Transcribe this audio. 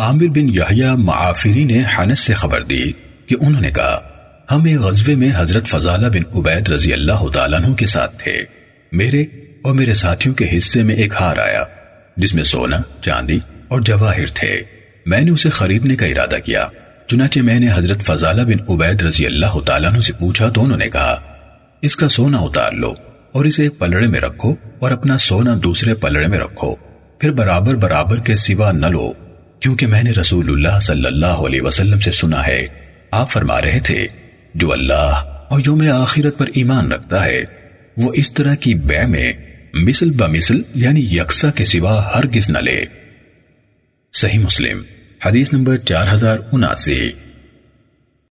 عامر بن یحییٰ معافری نے حنس سے خبر دی کہ انہوں نے کہا، ہم ایک غزوے میں حضرت فضالہ بن عبید رضی اللہ تعالیٰ عنہ کے ساتھ تھے۔ میرے اور میرے ساتھیوں کے حصے میں ایک ہار آیا، جس میں سونا، چاندی اور جواہر تھے۔ میں نے اسے خریدنے کا ارادہ کیا، چنانچہ میں نے حضرت فضالہ بن عبید رضی اللہ تعالیٰ عنہ سے پوچھا تو انہوں نے کہا، اس کا سونا اتار لو اور اسے ایک پلڑے میں رکھو اور اپنا سونا دوسرے پلڑے میں رکھو، پھر برابر برابر کے سوا نہ لو۔ کیونکہ میں نے رسول اللہ صلی اللہ علیہ وسلم سے سنا ہے، آپ فرما رہے تھے، جو اللہ اور یوم آخرت پر ایمان رکھتا ہے، وہ اس طرح کی بے میں مثل بمثل یعنی یکسا کے سوا ہرگز نہ لے۔ صحیح مسلم، حدیث نمبر چار ہزار اناسی۔